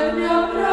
Hallelujah.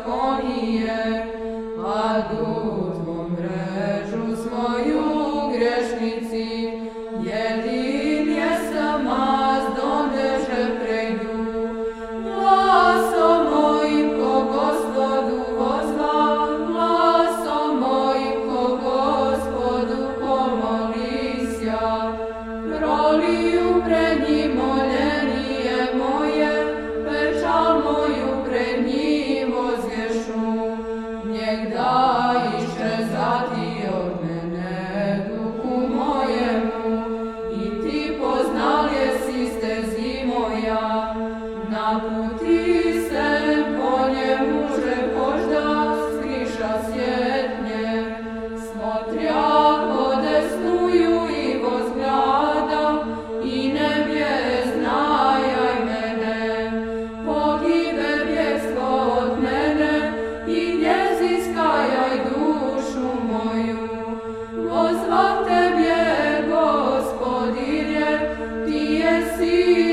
Diakonie, adună. Brasil.